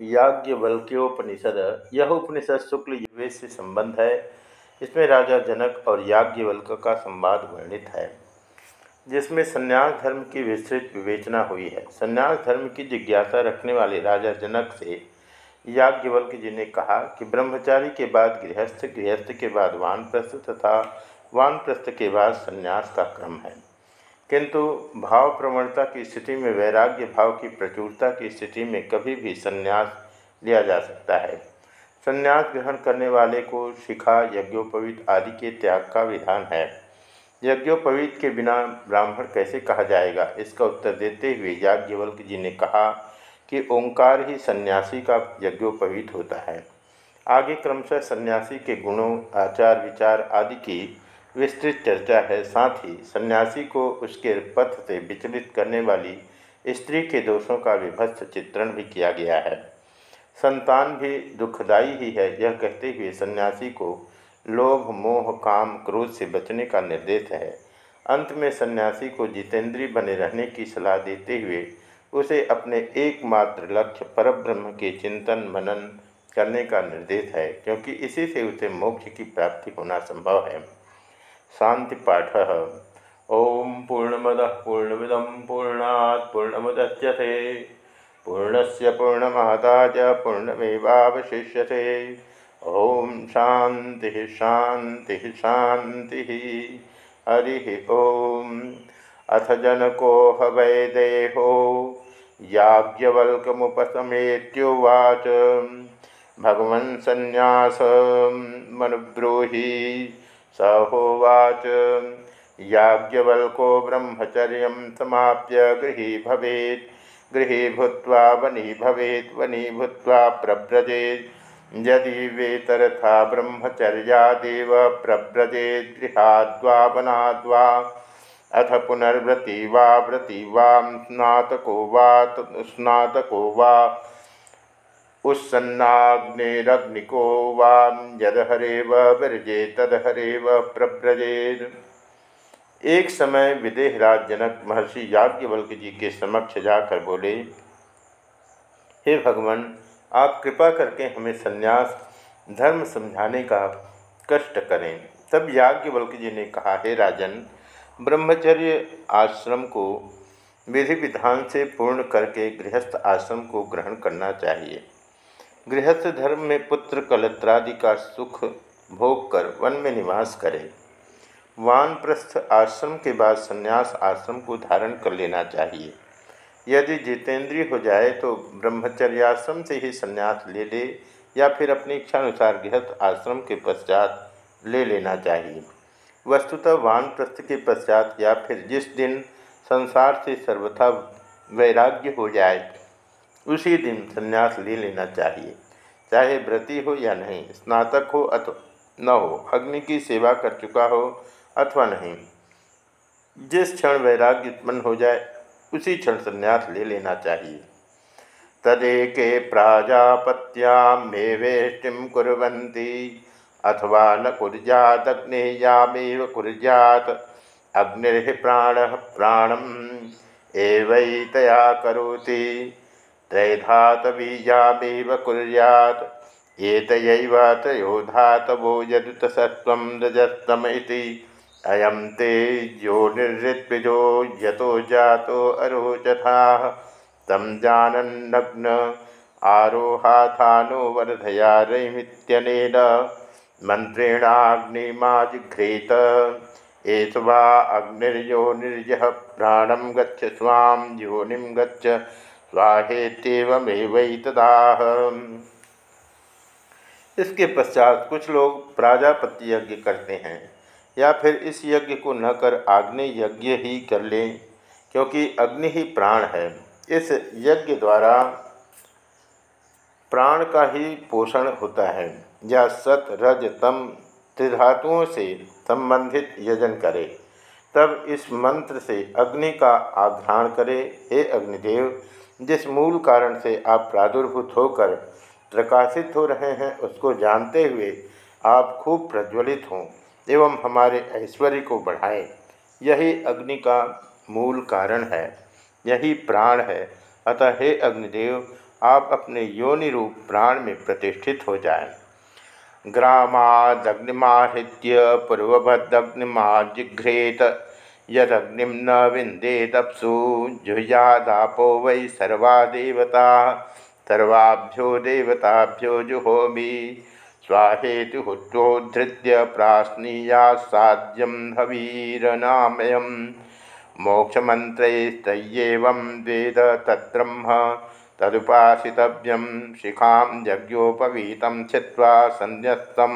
याज्ञवल्क्योपनिषद। यह उपनिषद शुक्ल युवेश से संबंध है। इसमें राजा जनक और याज्ञवल्क का संवाद वर्णित है, जिसमें संन्यास धर्म की विस्तृत विवेचना हुई है। संन्यास धर्म की जिज्ञासा रखने वाले राजा जनक से याज्ञवल्क जी ने कहा कि ब्रह्मचारी के बाद गृहस्थ गृहस्थ के बाद वानप्रस्थ तथा वानप्रस्थ के बाद संन्यास का क्रम है। किंतु भाव प्रवणता की स्थिति में, वैराग्य भाव की प्रचुरता की स्थिति में कभी भी संन्यास लिया जा सकता है। संन्यास ग्रहण करने वाले को शिखा, यज्ञोपवीत आदि के त्याग का विधान है। यज्ञोपवीत के बिना ब्राह्मण कैसे कहा जाएगा? इसका उत्तर देते हुए याज्ञवल्क जी ने कहा कि ओंकार ही सन्यासी का यज्ञोपवीत होता है। आगे क्रमशः सन्यासी के गुणों आचार विचार आदि की विस्तृत चर्चा है। साथ ही सन्यासी को उसके पथ से विचलित करने वाली स्त्री के दोषों का विभत्स चित्रण भी किया गया है। संतान भी दुखदायी ही है, यह कहते हुए सन्यासी को लोभ, मोह, काम, क्रोध से बचने का निर्देश है। अंत में सन्यासी को जितेंद्री बने रहने की सलाह देते हुए उसे अपने एकमात्र लक्ष्य परब्रह्म के चिंतन, मनन करने का निर्देश है, क्योंकि इसी से उसे मोक्ष की प्राप्ति होना संभव है। शांति पाठ ओम पूर्णमद पूर्णमिद पूर्णात् पूर्णमुदच्यते। पूर्णस्य पूर्णमादाय पूर्णमेवावशिष्यते। ओम शांति शांति शांति हरि ओम। अथ जनको हवै देहो याज्ञवल्कमुपसमेत्युवाच। भगवन् संन्यास मनुब्रूहि। स होवाच याज्ञवल्को ब्रह्मचर्य समाप्य गृही भवेत्। गृही भूत्वा वनी भवेत्, वनी भूत्वा प्रव्रजेत्। यदि वेतरथा ब्रह्मचर्यादेव प्रव्रजेत्, गृहाद्वा वनाद्वा। अथ पुनर्व्रति वा व्रति वा स्नातको वा स्नातको वा उत्सन्नाग्निरग्निको वाम यदहरेव विरजे तदहरेव प्रव्रजेद एक समय विदेहराज जनक महर्षि याज्ञवल्क जी के समक्ष जाकर बोले, हे भगवान, आप कृपा करके हमें सन्यास, धर्म समझाने का कष्ट करें। तब याज्ञवल्क जी ने कहा, हे राजन, ब्रह्मचर्य आश्रम को विधि विधान से पूर्ण करके गृहस्थ आश्रम को ग्रहण करना चाहिए। गृहस्थ धर्म में पुत्र, कलत्रादि का सुख भोग कर वन में निवास करे। वानप्रस्थ आश्रम के बाद संन्यास आश्रम को धारण कर लेना चाहिए। यदि जितेंद्रीय हो जाए तो ब्रह्मचर्याश्रम से ही संन्यास ले ले या फिर अपनी इच्छानुसार गृहस्थ आश्रम के पश्चात ले लेना चाहिए। वस्तुतः वानप्रस्थ के पश्चात या फिर जिस दिन संसार से सर्वथा वैराग्य हो जाए उसी दिन संन्यास ले लेना चाहिए। चाहे व्रति हो या नहीं, स्नातक हो अथवा न हो, अग्नि की सेवा कर चुका हो अथवा नहीं, जिस क्षण वैराग्य उत्पन्न हो जाए, उसी क्षण संन्यास ले लेना चाहिए। तदेके प्राजापत्यामे वेष्टिम कुरंती अथवा न कुर्जादग्नियामेव कुर्जात अग्नि प्राण प्राणम, एवैतया करोति। त्रैधातबीजामेव कुर्यात्। एतयैव त्रयो धातवो यदुतसत्त्वं रजस्तम इति। अयं ते योनिर्ऋत्विजो यतो जातो अरोचथाः। तं जानन्नग्न आरोहाथानो वर्धया रैमित्यनेन। मन्त्रेणाग्निमाजिघ्रेत। एष वा अग्निर्योनिर्यः प्राणं गच्छ, स्वां योनिं गच्छ। स्वाहेत्येवमेवैतदाह इसके पश्चात कुछ लोग प्राजापत्य यज्ञ करते हैं, या फिर इस यज्ञ को न कर आग्नि यज्ञ ही कर लें, क्योंकि अग्नि ही प्राण है। इस यज्ञ द्वारा प्राण का ही पोषण होता है, या सत, रज, तम त्रिधातुओं से संबंधित यजन करे। तब इस मंत्र से अग्नि का आघ्राण करे। हे अग्निदेव जिस मूल कारण से आप प्रादुर्भूत होकर प्रकाशित हो रहे हैं, उसको जानते हुए आप खूब प्रज्वलित हों एवं हमारे ऐश्वर्य को बढ़ाएँ यही अग्नि का मूल कारण है, यही प्राण है अतः हे अग्निदेव, आप अपने योनि रूप प्राण में प्रतिष्ठित हो जाएँ। ग्रामादग्निमाहृत्य पूर्वभद्रग्निमाजिघ्रेत यदग्निम न विंदेदपसु जुह्यादापो वै सर्वा देवता सर्वाभ्यो देवताभ्यो जुहोमी। स्वाहेतुहुत्वोद्धृत्य प्राश्नीयासाद्यम हवीरनामयम मोक्षमंत्रस्तयेवं वेद तद्ब्रह्म तदुपासितव्यम शिखा यज्ञोपवीत छिवा संध्यस्तम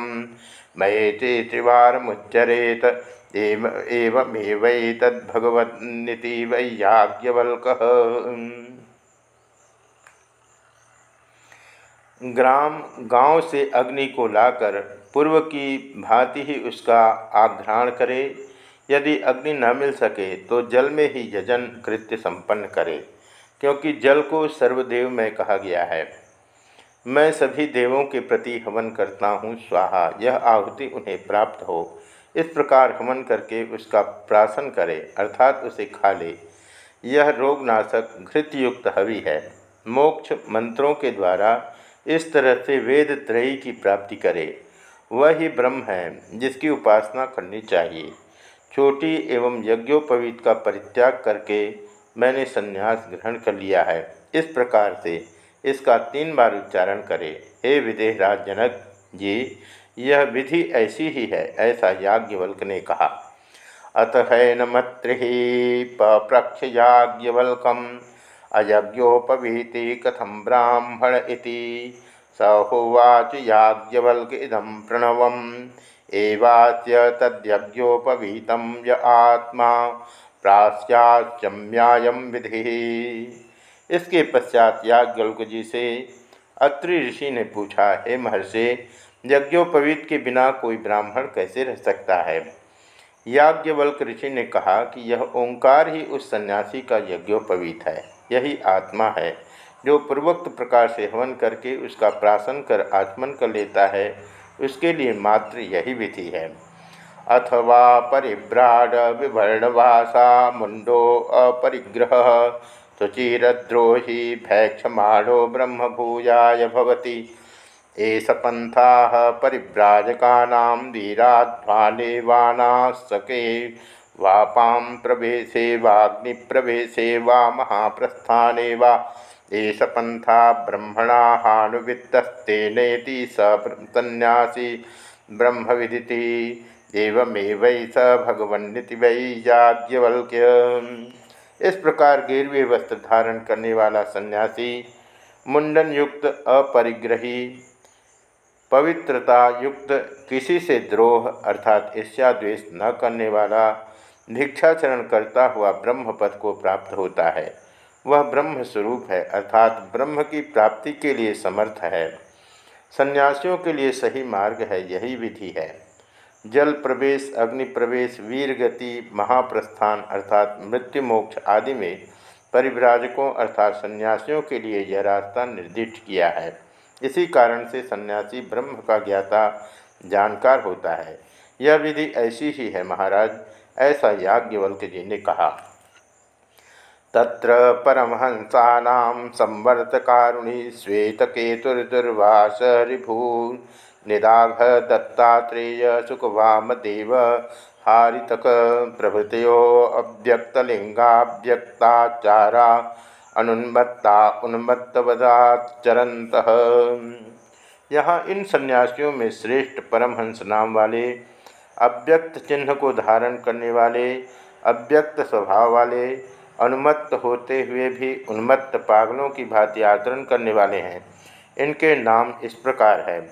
मयेति त्रिवारमुच्चरेत वैयाज्ञवल्कः ग्राम, गाँव से अग्नि को लाकर पूर्व की भांति ही उसका आघ्राण करे। यदि अग्नि न मिल सके तो जल में ही यजन कृत्य संपन्न करे, क्योंकि जल को सर्वदेव में कहा गया है। मैं सभी देवों के प्रति हवन करता हूँ, स्वाहा, यह आहुति उन्हें प्राप्त हो। इस प्रकार हवन करके उसका प्राशन करे, अर्थात उसे खा ले। यह रोगनाशक घृतयुक्त हवि है। मोक्ष मंत्रों के द्वारा इस तरह से वेद त्रयी की प्राप्ति करे। वह ही ब्रह्म है, जिसकी उपासना करनी चाहिए। छोटी एवं यज्ञोपवीत का परित्याग करके मैंने संन्यास ग्रहण कर लिया है। इस प्रकार से इसका तीन बार उच्चारण करे। हे विदेह जनक जी यह विधि ऐसी ही है, ऐसा याज्ञवल्क ने कहा। अत है नमत्रि पप्रक्ष याज्ञवल्कम अयज्ञोपवीति कथम ब्राह्मण इति। स होवाच याज्ञवल्क इदम प्रणव एवास्य तद्यज्ञोपवीत य आत्मा प्रास्याचम्यायम विधि। इसके पश्चात याज्ञवल्क जी से अत्रि ऋषि ने पूछा, हे महर्षि यज्ञोपवीत के बिना कोई ब्राह्मण कैसे रह सकता है? याज्ञवल्क ऋषि ने कहा कि यह ओंकार ही उस सन्यासी का यज्ञोपवीत है। यही आत्मा है, जो पूर्वोक्त प्रकार से हवन करके उसका प्राशन कर आचमन कर लेता है, उसके लिए मात्र यही विधि है। अथवा परिभ्राड विवर्णवासा मुंडो अपरिग्रह शुचिद्रोही भैक्षमाणो ब्रह्मभूयाय भवति। एष पंथा परिव्राजकानां वीराध्वानेवानासके वापां प्रवेशे वाग्निप्रवेशे वा महाप्रस्थाने वा एष पंथा ब्रह्मणाहानुवित्तस्तेनेति स सन्यासी ब्रह्मविदिति एवमेव स भगवन्ति वै याज्ञवल्क्य। इस प्रकार गिरवे वस्त्र धारण करने वाला सन्यासी मुंडन युक्त अपरिग्रही पवित्रता युक्त किसी से द्रोह अर्थात ईर्ष्याद्वेष न करने वाला भिक्षाचरण करता हुआ ब्रह्म पद को प्राप्त होता है। वह ब्रह्म स्वरूप है, अर्थात ब्रह्म की प्राप्ति के लिए समर्थ है। सन्यासियों के लिए सही मार्ग है, यही विधि है। जल प्रवेश, अग्नि प्रवेश, वीर गति, महाप्रस्थान अर्थात मृत्यु मोक्ष आदि में परिव्राजकों अर्थात सन्यासियों के लिए यह रास्ता निर्दिष्ट किया है। इसी कारण से सन्यासी ब्रह्म का ज्ञाता जानकार होता है। यह विधि ऐसी ही है महाराज, ऐसा याज्ञवल्क जी ने कहा। तत्र परमहंसा संवर्तकारुणी श्वेतकेतुर्दुर्वास रिभू निदाघ दत्तात्रेय सुखवामदेव हारितक प्रभृतो अव्यक्तलिंगाव्यक्ताचारा अनुन्मत्ता उन्मत्तवदाचरंत यहाँ इन सन्यासियों में श्रेष्ठ परमहंस नाम वाले, अव्यक्त चिन्ह को धारण करने वाले, अव्यक्त स्वभाव वाले, अनुमत्त होते हुए भी उन्मत्त पागलों की भांति आचरण करने वाले हैं। इनके नाम इस प्रकार है।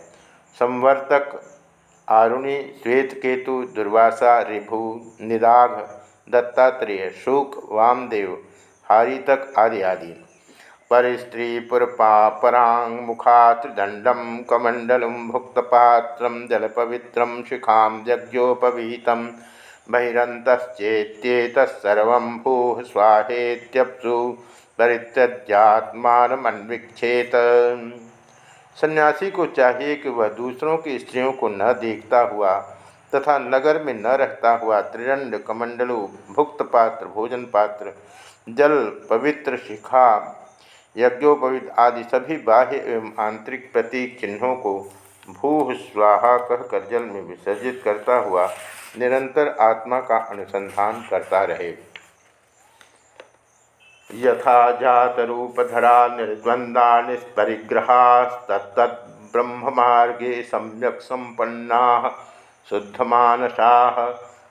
संवर्तक, आरुणि श्वेत केतु दुर्वासा ऋभु निदाघ, दत्तात्रेय, शुक, वामदेव हारितक आदि आदि। परिस्त्री पुरपा परांग मुखात्रिदंडम कमंडल भुक्तपात्र जलपवित्र शिखा यज्ञोपवीत। बहिरंतश्चेत्येतत्सर्व भू स्वाहेत्यप्सु परित्यज्यात्मानमन्वीक्षेत सन्यासी को चाहिए कि वह दूसरों की स्त्रियों को न देखता हुआ तथा नगर में न रहता हुआ त्रिदंड कमंडलु भुक्त पात्र भोजन पात्र जल, पवित्र शिखा, यज्ञोपवित आदि सभी बाह्य एवं आंतरिक प्रतीक चिन्हों को भू स्वाहा कहकर जल में विसर्जित करता हुआ निरंतर आत्मा का अनुसंधान करता रहे। यथा जातरूपधरा निर्द्वंदा निष्परिग्रहास्तत्त ब्रह्ममार्गे सम्यक संपन्ना शुद्धमानसा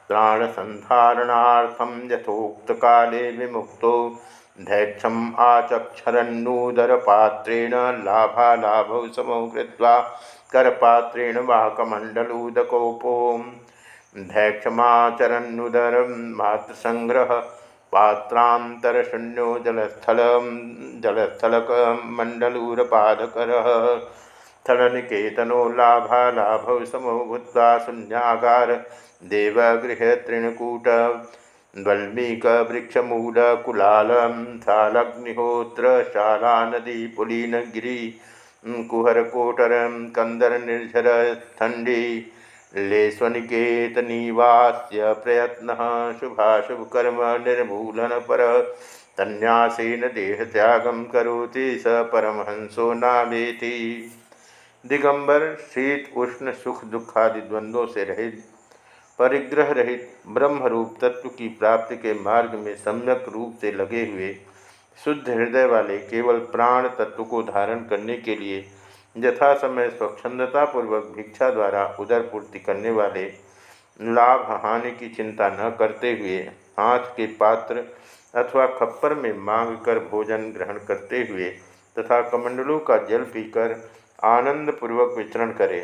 प्राणसंधारणार्थम यथोक्त काले विमुक्तो। धैक्षम आचक्षरन्नूदरपात्रेण लाभालाभौ समौ कृत्वा करपात्रेण वाहकमण्डलूदकोपो धैक्षमाचरन्नुदरं मातृसङ्ग्रह पात्रान्तरशून्यो जलस्थल जलस्थलकमण्डलूरपादकरः। स्थलनिकेतनो लाभालाभौ समो भूत्वा शून्यागार देवगृह तृणकूट वल्मीकवृक्षमूलकुलालं शालग्निहोत्रशाला नदी पुलीनगिरी कुहरकोटरं कन्दरनिर्झरस्थण्डी, लेस्वनिकेतनीवास्य प्रयत्नः शुभाशुभकर्म निर्मूलनपर तन्यासेन देहत्यागं करोति स परमहंसो नामेति। दिगंबर शीत, उष्ण, सुख, दुखादि द्वंद्वों से रहित परिग्रह रहित ब्रह्म रूप तत्व की प्राप्ति के मार्ग में सम्यक रूप से लगे हुए शुद्ध हृदय वाले केवल प्राण तत्व को धारण करने के लिए यथा समय स्वच्छंदतापूर्वक भिक्षा द्वारा उदर पूर्ति करने वाले लाभ हानि की चिंता न करते हुए हाथ के पात्र अथवा खप्पर में मांग कर भोजन ग्रहण करते हुए तथा कमंडलों का जल पीकर आनंद पूर्वक विचरण करे।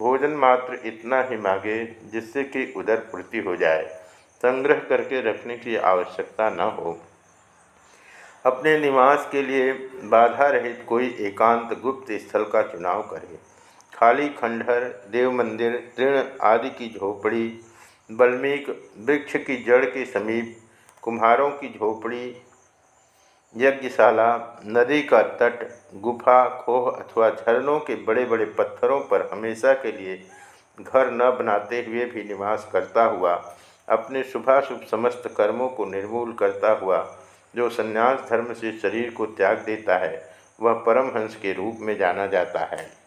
भोजन मात्र इतना ही मांगे जिससे कि उदर पूर्ति हो जाए। संग्रह करके रखने की आवश्यकता न हो। अपने निवास के लिए बाधा रहित कोई एकांत गुप्त स्थल का चुनाव करे। खाली खंडहर देव मंदिर तृण आदि की झोपड़ी, बल्मीक वृक्ष की जड़ के समीप, कुम्हारों की झोपड़ी यज्ञशाला, नदी का तट, गुफा, खोह अथवा झरनों के बड़े बड़े पत्थरों पर हमेशा के लिए घर न बनाते हुए भी निवास करता हुआ, अपने शुभाशुभ समस्त कर्मों को निर्मूल करता हुआ, जो संन्यास धर्म से शरीर को त्याग देता है, वह परमहंस के रूप में जाना जाता है।